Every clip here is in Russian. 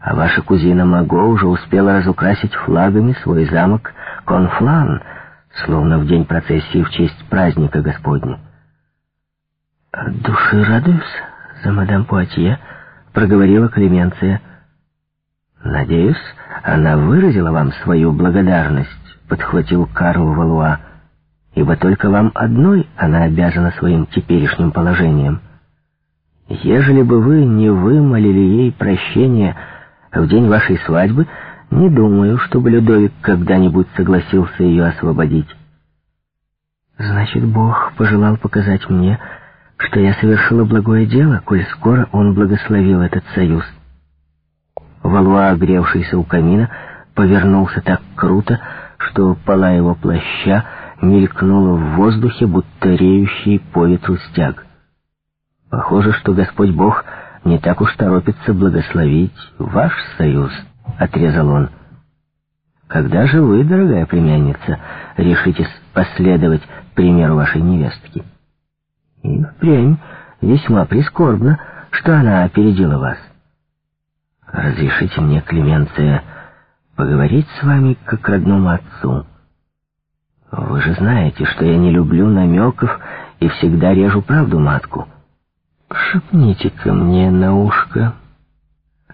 А ваша кузина Маго уже успела разукрасить флагами свой замок Конфлан, словно в день процессии в честь праздника Господня. «От души радуюсь за мадам Пуатье», — проговорила Клеменция. «Надеюсь, она выразила вам свою благодарность», — подхватил Карл Валуа, «ибо только вам одной она обязана своим теперешним положением. Ежели бы вы не вымолили ей прощения в день вашей свадьбы, не думаю, чтобы Людовик когда-нибудь согласился ее освободить». «Значит, Бог пожелал показать мне, что я совершила благое дело, коль скоро он благословил этот союз». Валуа, огревшийся у камина, повернулся так круто, что пола его плаща мелькнула в воздухе, будто реющий по ветру стяг. Похоже, что Господь Бог не так уж торопится благословить ваш союз, — отрезал он. Когда же вы, дорогая племянница, решитесь последовать примеру вашей невестки? И впрямь весьма прискорбно, что она опередила вас. Разрешите мне, Клеменция, поговорить с вами как родному отцу. Вы же знаете, что я не люблю намеков и всегда режу правду матку. Шепните-ка мне на ушко,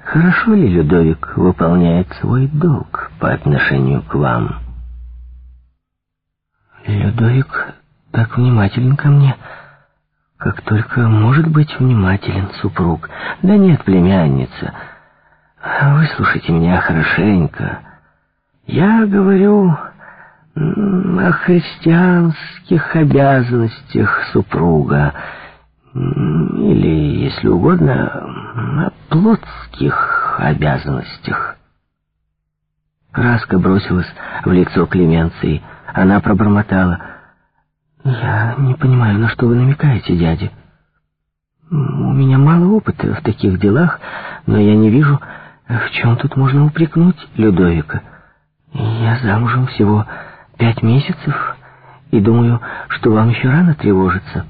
хорошо ли Людовик выполняет свой долг по отношению к вам? Людовик так внимателен ко мне, как только может быть внимателен супруг. Да нет, племянница, — Выслушайте меня хорошенько. Я говорю о христианских обязанностях супруга, или, если угодно, о плотских обязанностях. Краска бросилась в лицо Клеменции. Она пробормотала. «Я не понимаю, на что вы намекаете, дядя. У меня мало опыта в таких делах, но я не вижу, в чем тут можно упрекнуть Людовика? Я замужем всего пять месяцев и думаю, что вам еще рано тревожиться.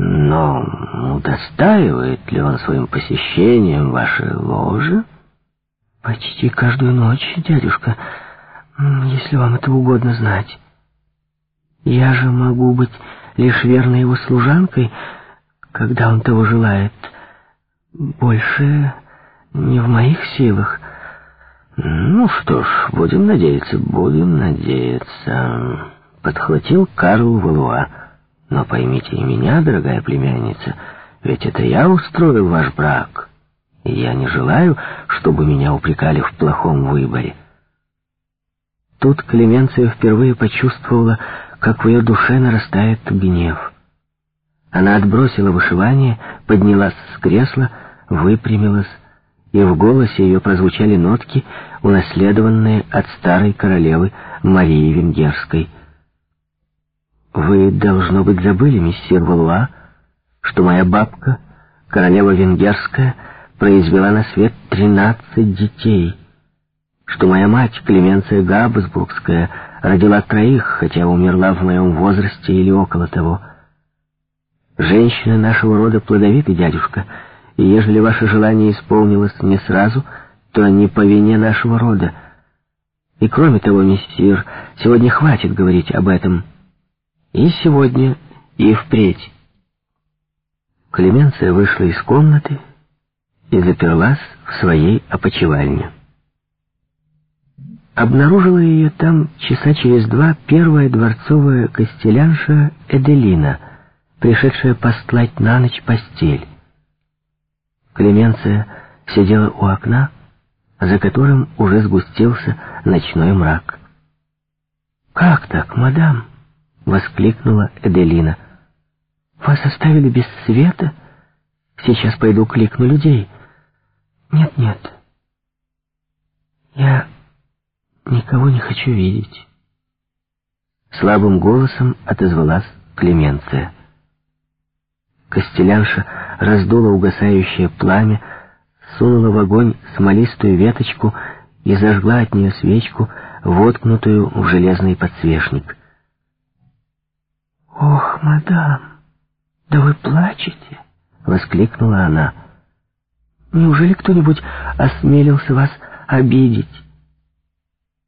Но удостаивает ли он своим посещением ваше ложе? Почти каждую ночь, дядюшка, если вам это угодно знать. Я же могу быть лишь верной его служанкой, когда он того желает. Больше не в моих силах. Ну что ж, будем надеяться, будем надеяться. Подхватил Карл Валуа. Но поймите и меня, дорогая племянница, ведь это я устроил ваш брак. И я не желаю, чтобы меня упрекали в плохом выборе. Тут Клеменция впервые почувствовала, как в ее душе нарастает гнев. Она отбросила вышивание, поднялась с кресла, выпрямилась, и в голосе ее прозвучали нотки, унаследованные от старой королевы Марии Венгерской. «Вы, должно быть, забыли, месье Валуа, что моя бабка, королева Венгерская, произвела на свет тринадцать детей, что моя мать, Клеменция Габсбургская, родила троих, хотя умерла в моем возрасте или около того. Женщины нашего рода плодовиты, дядюшка, — и ежели ваше желание исполнилось не сразу, то не по вине нашего рода. И кроме того, мессир, сегодня хватит говорить об этом. И сегодня, и впредь. Клеменция вышла из комнаты и заперлась в своей опочивальне. Обнаружила ее там часа через два первая дворцовая костелянша Эделина, пришедшая постлать на ночь постель. Клеменция сидела у окна, за которым уже сгустился ночной мрак. «Как так, мадам?» — воскликнула Эделина. «Вас оставили без света? Сейчас пойду кликну людей». «Нет-нет, я никого не хочу видеть». Слабым голосом отозвалась Клеменция. Костелянша раздула угасающее пламя, сунула в огонь смолистую веточку и зажгла от нее свечку, воткнутую в железный подсвечник. «Ох, мадам, да вы плачете!» — воскликнула она. Неужели кто-нибудь осмелился вас обидеть?